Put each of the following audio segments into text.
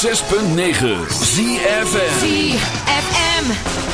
106.9 ZFM ZFM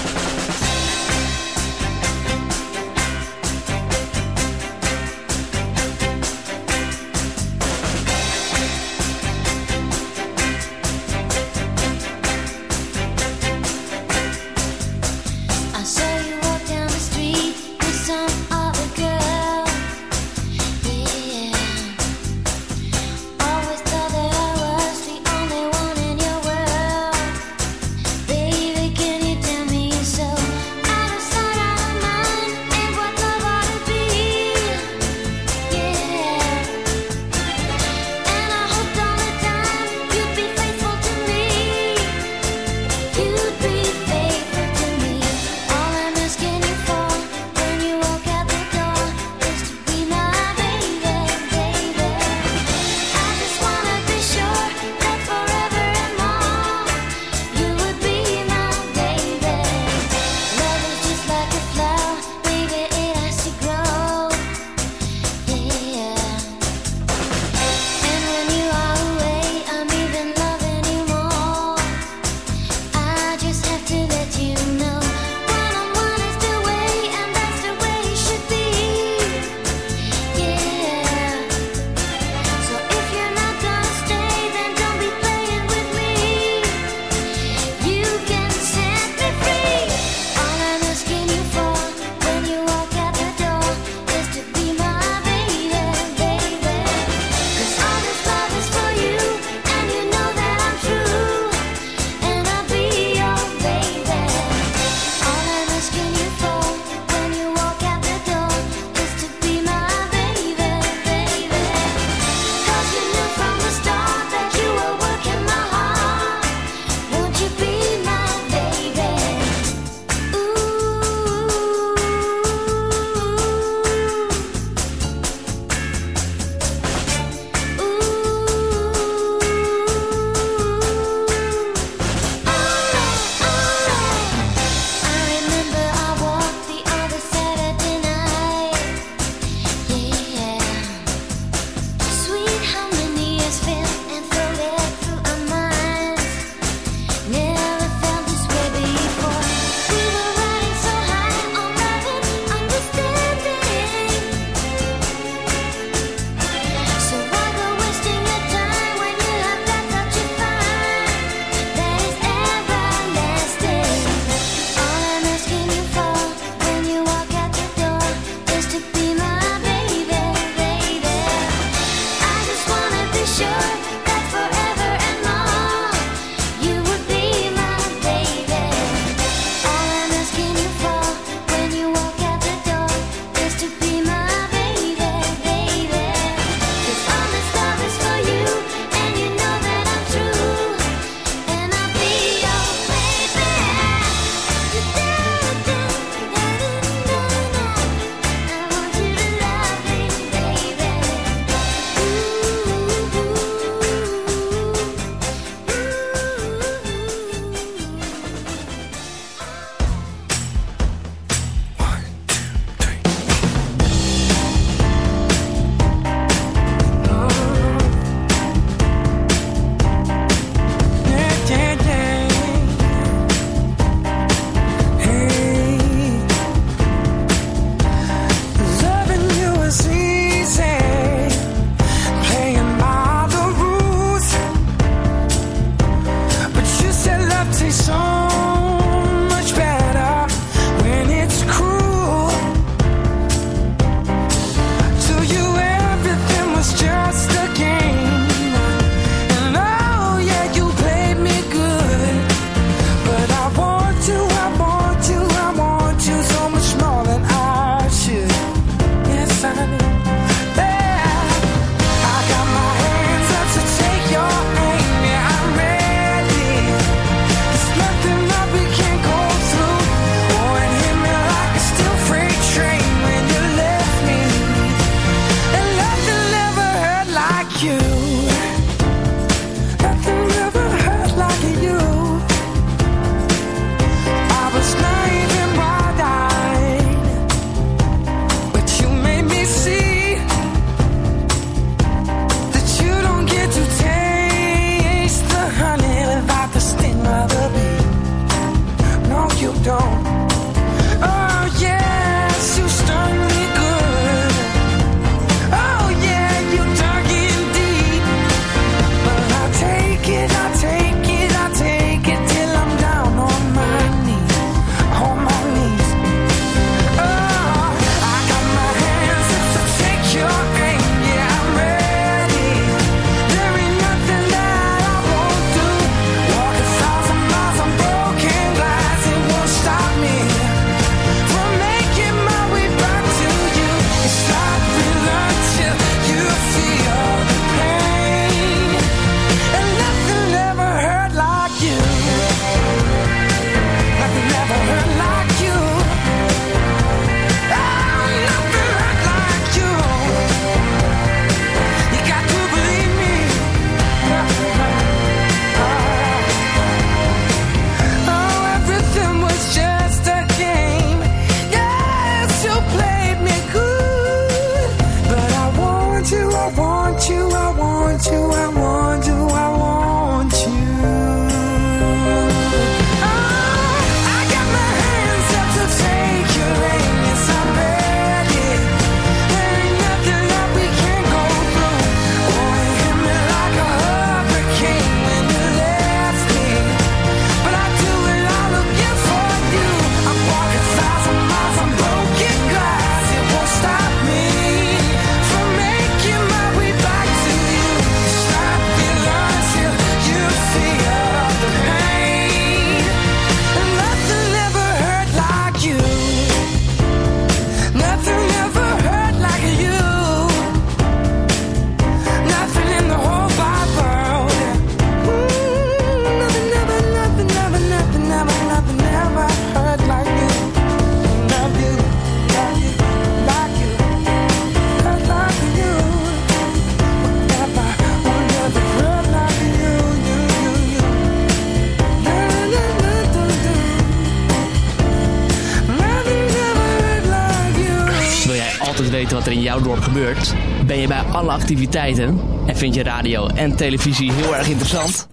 Ben je bij alle activiteiten en vind je radio en televisie heel erg interessant?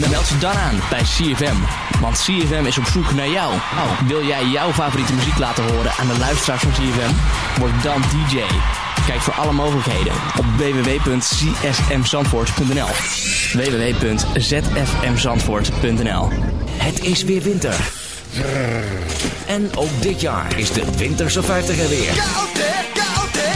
Dan meld je dan aan bij CFM. Want CFM is op zoek naar jou. Oh, wil jij jouw favoriete muziek laten horen aan de luisteraars van CFM? Word dan DJ. Kijk voor alle mogelijkheden op www.csmzandvoort.nl www.zfmzandvoort.nl Het is weer winter. En ook dit jaar is de Winterse 50 er weer.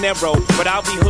Narrow, but I'll be hood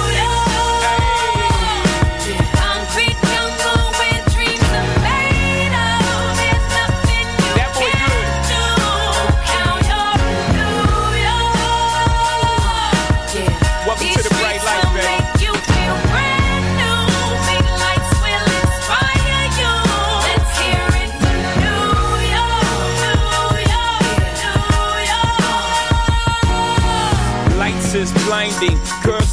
blinding. Girls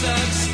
Sucks